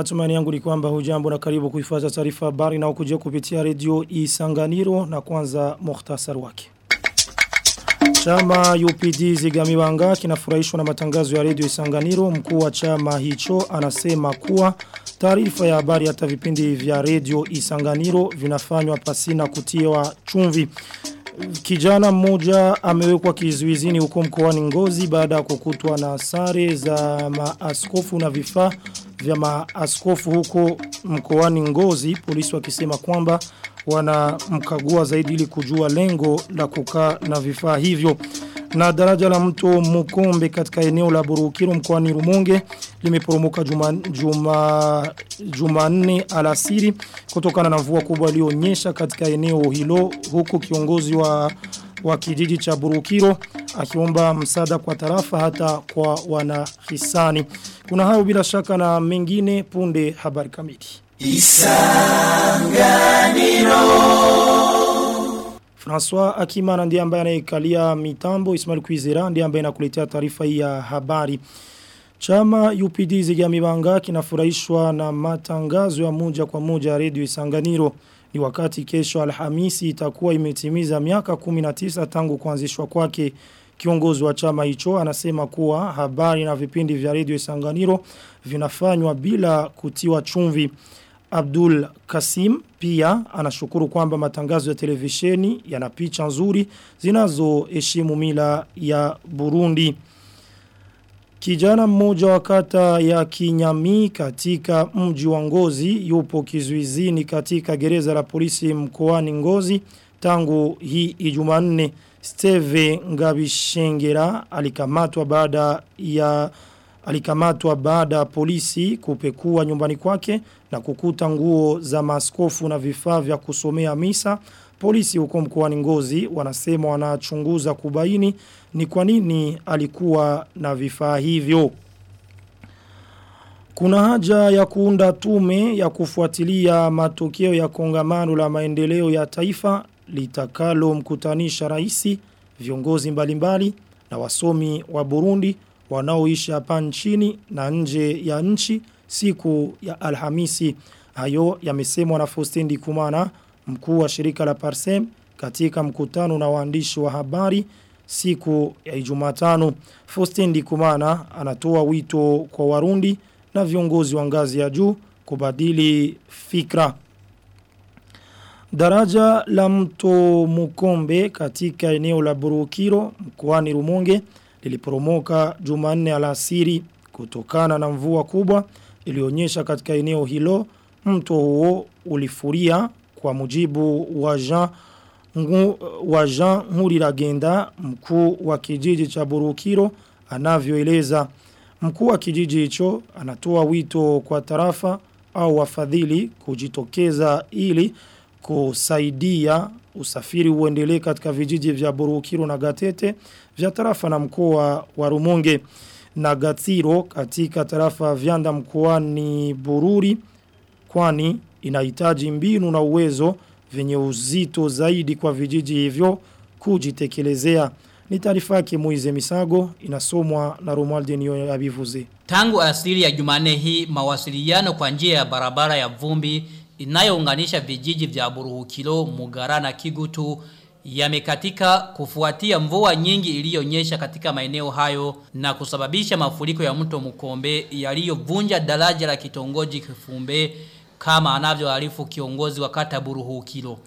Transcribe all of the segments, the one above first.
Matumani yangu ni kwamba hujambo na karibu kuifuata taarifa habari na ukujia kupitia redio Isanganiro na kwanza muhtasar wake. Chama UPD Zigamiwanga kinafurahishwa na matangazo ya redio Isanganiro. Mkuu wa chama hicho anasema kuwa taarifa ya habari hata vipindi vya redio Isanganiro vinafanywa pasina kutiwa chumvi. Kijana mmoja amewekwa kizuizini huko mkoani Ngozi baada ya kukutwa na sare za maaskofu na vifaa vya maaskofu huko mkoani Ngozi. Polisi wakisema kwamba wanamkagua zaidi ili kujua lengo la kukaa na vifaa hivyo. Na daraja la mto Mukombe katika eneo la Burukiro mkoani Rumonge limeporomoka juma juma Jumanne alasiri kutokana na mvua kubwa iliyonyesha katika eneo hilo huku kiongozi wa wa kijiji cha Burukiro akiomba msaada kwa tarafa hata kwa wanahisani. Kuna hayo bila shaka na mengine punde habari kamili. Isanganiro François Akimana ndiye ambaye anaikalia mitambo Ismail Kwizera ndiye ambaye anakuletea taarifa hii ya habari. Chama UPD Zigamibanga kinafurahishwa na matangazo ya moja kwa moja Radio Isanganiro. Ni wakati kesho Alhamisi itakuwa imetimiza miaka 19 tangu kuanzishwa kwake. Kiongozi wa chama hicho anasema kuwa habari na vipindi vya redio Isanganiro vinafanywa bila kutiwa chumvi. Abdul Kasim pia anashukuru kwamba matangazo ya televisheni yana picha nzuri zinazoheshimu mila ya Burundi. Kijana mmoja wa kata ya Kinyami katika mji wa Ngozi yupo kizuizini katika gereza la polisi mkoani Ngozi tangu hii Ijumanne. Steve Ngabishengera alikamatwa baada ya alikamatwa baada ya polisi kupekua nyumbani kwake na kukuta nguo za maskofu na vifaa vya kusomea misa polisi huko mkoani Ngozi wanasema wanachunguza kubaini ni kwa nini alikuwa na vifaa hivyo kuna haja ya kuunda tume ya kufuatilia matokeo ya kongamano la maendeleo ya taifa litakalo mkutanisha raisi viongozi mbalimbali na wasomi wa Burundi wanaoishi hapa nchini na nje ya nchi siku ya Alhamisi. Hayo yamesemwa na Faustin Kumana, mkuu wa shirika la Parsem katika mkutano na waandishi wa habari siku ya Ijumatano. Faustin Dikumana anatoa wito kwa Warundi na viongozi wa ngazi ya juu kubadili fikra. Daraja la mto Mukombe katika eneo la Burukiro mkoani Rumonge liliporomoka Jumanne alasiri kutokana na mvua kubwa ilionyesha katika eneo hilo mto huo ulifuria kwa mujibu wa Jean ngu, wa Jean Muriragenda mkuu wa kijiji cha Burukiro anavyoeleza. Mkuu wa kijiji hicho anatoa wito kwa tarafa au wafadhili kujitokeza ili kusaidia usafiri uendelee katika vijiji vya Burukiro na Gatete vya tarafa na mkoa wa Rumonge na Gatsiro katika tarafa vyanda mkoani Bururi kwani inahitaji mbinu na uwezo venye uzito zaidi kwa vijiji hivyo kujitekelezea. Ni taarifa yake Moize Misago inasomwa na Romualde Niyo Abivuze. Tangu asili ya Jumane hii mawasiliano kwa njia ya barabara ya vumbi inayounganisha vijiji vya Buruhukilo, Mugara na Kigutu yamekatika kufuatia mvua nyingi iliyonyesha katika maeneo hayo na kusababisha mafuriko ya mto Mukombe yaliyovunja daraja la kitongoji Kifumbe kama anavyoarifu kiongozi wa kata Buruhukilo.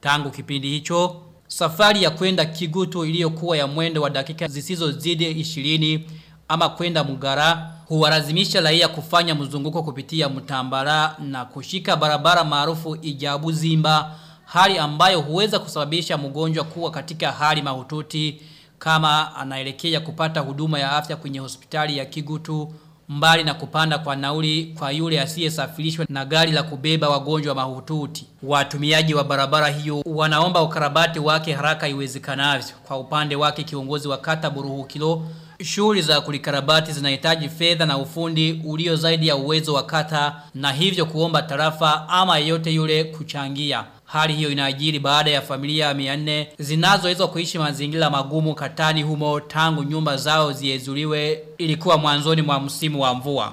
Tangu kipindi hicho safari ya kwenda Kigutu iliyokuwa ya mwendo wa dakika zisizozidi 20 ama kwenda Mugara huwalazimisha raia kufanya mzunguko kupitia mtambara na kushika barabara maarufu Ijabu Zimba hali ambayo huweza kusababisha mgonjwa kuwa katika hali mahututi kama anaelekea kupata huduma ya afya kwenye hospitali ya Kigutu mbali na kupanda kwa nauli kwa yule asiyesafirishwa na gari la kubeba wagonjwa mahututi. Watumiaji wa barabara hiyo wanaomba ukarabati wake haraka iwezekanavyo. Kwa upande wake kiongozi wa kata Buruhukilo Shughuli za kulikarabati zinahitaji fedha na ufundi ulio zaidi ya uwezo wa kata na hivyo kuomba tarafa ama yeyote yule kuchangia. Hali hiyo inajiri baada ya familia 400 zinazoweza kuishi mazingira magumu katani humo tangu nyumba zao ziezuliwe ilikuwa mwanzoni mwa msimu wa mvua.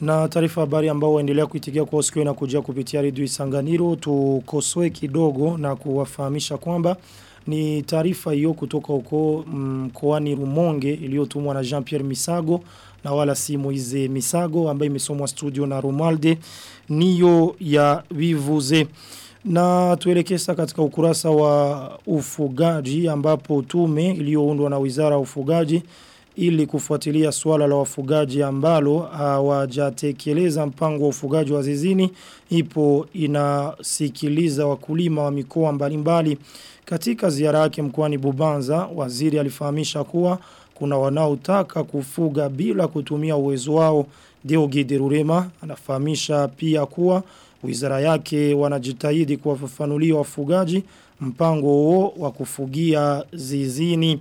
Na taarifa habari ambao waendelea kuitigia kwa usiku na kujia kupitia redio Isanganiro tukosoe kidogo na kuwafahamisha kwamba ni taarifa hiyo kutoka huko mkoani Rumonge iliyotumwa na Jean-Pierre Misago na wala si moise Misago ambaye imesomwa studio na Romalde niyo ya vivuze. Na tuelekeza katika ukurasa wa ufugaji ambapo tume iliyoundwa na Wizara ya Ufugaji ili kufuatilia suala la wafugaji ambalo hawajatekeleza mpango wa ufugaji wa zizini. Ipo inasikiliza wakulima wa mikoa mbalimbali katika ziara yake mkoani Bubanza. Waziri alifahamisha kuwa kuna wanaotaka kufuga bila kutumia uwezo wao. Deogide Rurema anafahamisha pia kuwa wizara yake wanajitahidi kuwafafanulia wafugaji mpango huo wa kufugia zizini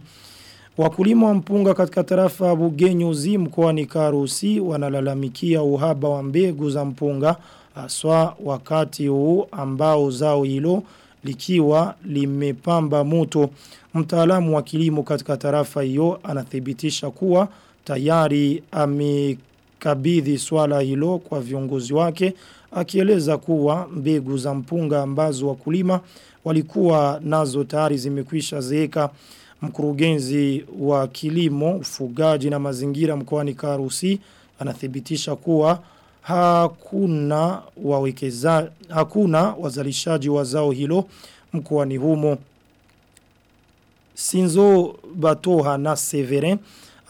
Wakulima wa mpunga katika tarafa ya Bugenyuzi mkoani Karusi wanalalamikia uhaba wa mbegu za mpunga aswa wakati huu ambao zao hilo likiwa limepamba moto. Mtaalamu wa kilimo katika tarafa hiyo anathibitisha kuwa tayari amekabidhi swala hilo kwa viongozi wake akieleza kuwa mbegu za mpunga ambazo wakulima walikuwa nazo tayari zimekwisha zeeka mkurugenzi wa kilimo, ufugaji na mazingira mkoani Karusi anathibitisha kuwa hakuna wawekeza hakuna wazalishaji wa zao hilo mkoani humo. Sinzo Batoha na Severin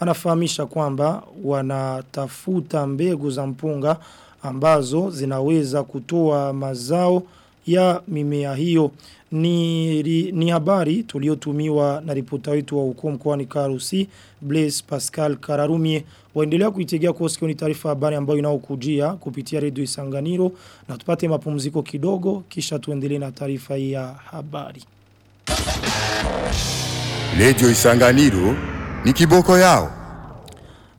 anafahamisha kwamba wanatafuta mbegu za mpunga ambazo zinaweza kutoa mazao ya mimea hiyo. Ni, ri, ni habari tuliotumiwa na ripota wetu wa huko mkoani Karusi Blaise Pascal Kararumie. Waendelea kuitegea kwa sikio ni taarifa habari ambayo inaokujia kupitia redio Isanganiro. Na tupate mapumziko kidogo kisha tuendelee na taarifa hii ya habari. Redio Isanganiro ni kiboko yao.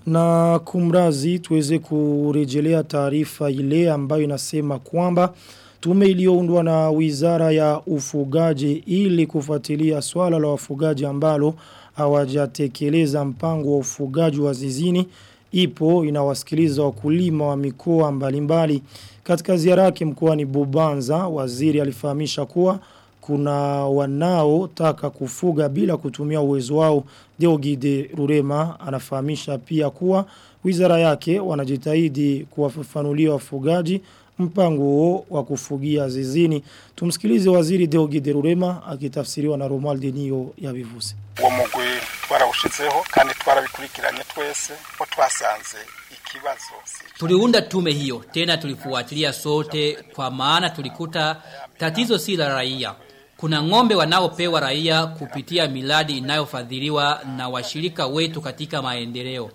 Na kumrazi tuweze kurejelea taarifa ile ambayo inasema kwamba Tume iliyoundwa na wizara ya ufugaji ili kufuatilia swala la wafugaji ambalo hawajatekeleza mpango wa ufugaji wa zizini ipo inawasikiliza wakulima wa mikoa mbalimbali. Katika ziara yake mkoani Bubanza, waziri alifahamisha kuwa kuna wanaotaka kufuga bila kutumia uwezo wao. Deogide Rurema anafahamisha pia kuwa wizara yake wanajitahidi kuwafafanulia wafugaji mpango huo wa kufugia zizini. Tumsikilize waziri Deogide Rurema akitafsiriwa na Romuald Niyo ya Bivuze. Uwo mugwi twarawushizeho kandi twarabikurikiranye twese ko twasanze ikibazo Tuliunda tume hiyo tena tulifuatilia sote kwa maana tulikuta tatizo si la raia. Kuna ng'ombe wanaopewa raia kupitia miladi inayofadhiliwa na washirika wetu katika maendeleo.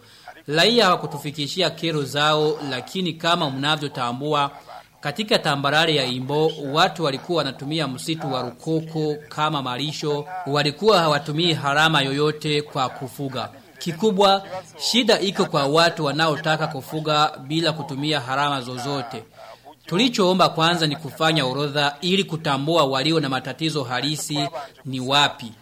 Raia hawakutufikishia kero zao lakini kama mnavyotambua katika tambarare ya Imbo watu walikuwa wanatumia msitu wa rukoko kama malisho walikuwa hawatumii harama yoyote kwa kufuga. Kikubwa shida iko kwa watu wanaotaka kufuga bila kutumia harama zozote. Tulichoomba kwanza ni kufanya orodha ili kutambua walio na matatizo halisi ni wapi.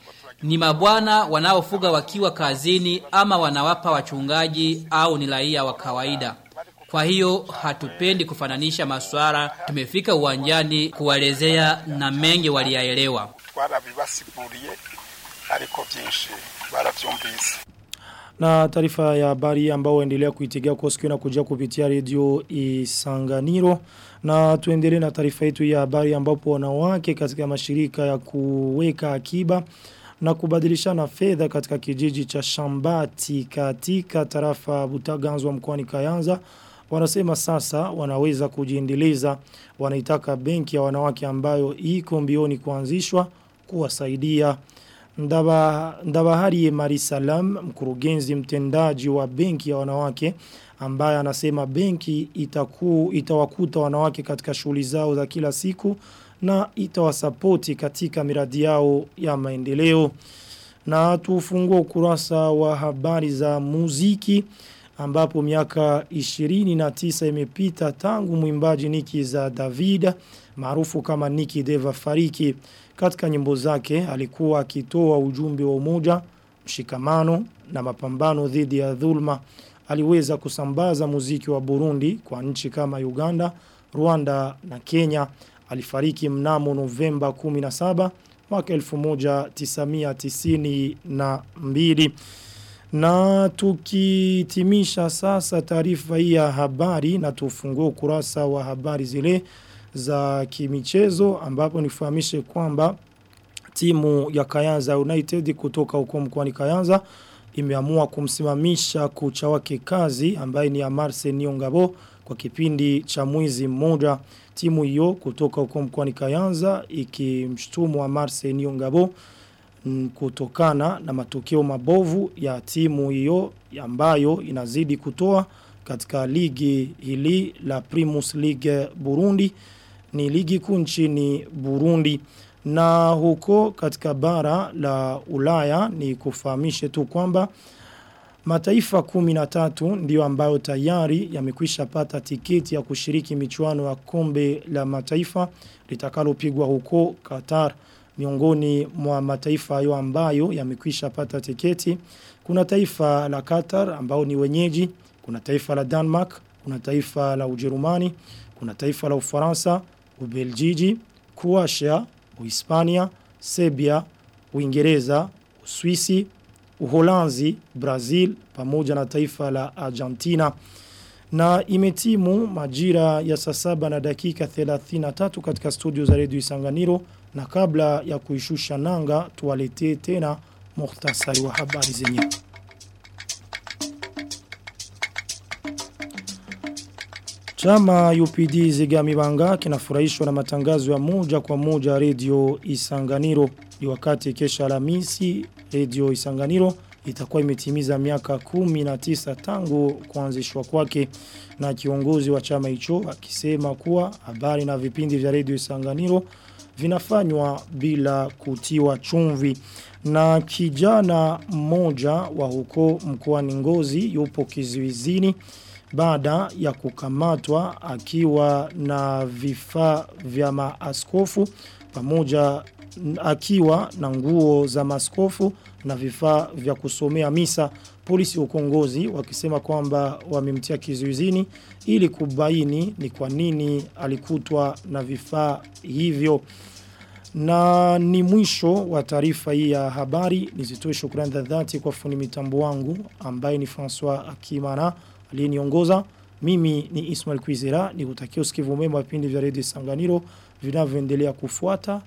Ni mabwana wanaofuga wakiwa kazini ama wanawapa wachungaji au ni raia wa kawaida. Kwa hiyo hatupendi kufananisha maswara, tumefika uwanjani kuwalezea na mengi waliyaelewa. Na taarifa ya habari ambao waendelea kuitegea kwa sikio na kujia kupitia redio Isanganiro. Na tuendelee na taarifa yetu ya habari ambapo wanawake katika mashirika ya kuweka akiba na kubadilishana fedha katika kijiji cha Shambati katika tarafa Butaganzwa mkoani Kayanza wanasema sasa wanaweza kujiendeleza wanaitaka benki ya wanawake ambayo iko mbioni kuanzishwa kuwasaidia. Ndaba, Ndabahari Marisalam mkurugenzi mtendaji wa benki ya wanawake ambaye anasema benki itaku, itawakuta wanawake katika shughuli zao za kila siku na itawasapoti katika miradi yao ya maendeleo. Na tufungua ukurasa wa habari za muziki ambapo miaka 29 imepita tangu mwimbaji Niki za David maarufu kama Niki Deva fariki katika nyimbo zake alikuwa akitoa ujumbe wa umoja mshikamano na mapambano dhidi ya dhulma aliweza kusambaza muziki wa Burundi kwa nchi kama Uganda, Rwanda na Kenya. Alifariki mnamo Novemba 17 mwaka 1992. Na tukitimisha sasa taarifa hii ya habari na tufungue ukurasa wa habari zile za kimichezo ambapo nifahamishe kwamba timu ya Kayanza United kutoka huko mkoani Kayanza imeamua kumsimamisha kucha wake kazi ambaye ni Amarse Niongabo kwa kipindi cha mwezi mmoja. Timu hiyo kutoka huko mkoani Kayanza ikimshtumu Amarse Niongabo kutokana na matokeo mabovu ya timu hiyo ambayo inazidi kutoa katika ligi hili la Primus League Burundi. Ni ligi kuu nchini Burundi. Na huko katika bara la Ulaya ni kufahamishe tu kwamba mataifa 13 ndio ambayo tayari yamekwisha pata tiketi ya kushiriki michuano ya kombe la mataifa litakalopigwa huko Qatar miongoni mwa mataifa hayo ambayo yamekwisha pata tiketi. Kuna taifa la Qatar ambao ni wenyeji. Kuna taifa la Denmark. Kuna taifa la Ujerumani. Kuna taifa la Ufaransa Ubeljiji Croatia Uhispania Serbia Uingereza Uswisi Uholanzi Brazil pamoja na taifa la Argentina. Na imetimu majira ya saa saba na dakika 33 katika studio za Radio Isanganiro na kabla ya kuishusha nanga tuwaletee tena muhtasari wa habari zenyewe. Chama UPD Zigamibanga kinafurahishwa na matangazo ya moja kwa moja Radio Isanganiro. Ni wakati kesha Alhamisi Radio Isanganiro itakuwa imetimiza miaka 19 tangu kuanzishwa kwake na kiongozi wa chama hicho akisema kuwa habari na vipindi vya redio Isanganiro vinafanywa bila kutiwa chumvi. Na kijana mmoja wa huko mkoani Ngozi yupo kizuizini baada ya kukamatwa akiwa na vifaa vya maaskofu pamoja akiwa na nguo za maskofu na vifaa vya kusomea misa polisi ukongozi wakisema kwamba wamemtia kizuizini ili kubaini ni kwa nini alikutwa na vifaa hivyo. Na ni mwisho wa taarifa hii ya habari. Nizitoe shukrani za dhati kwa fundi mitambo wangu ambaye ni François Akimana aliyeniongoza. Mimi ni Ismail Kwizera nikutakia usikivu mwema vipindi vya Radio Sanganiro vinavyoendelea kufuata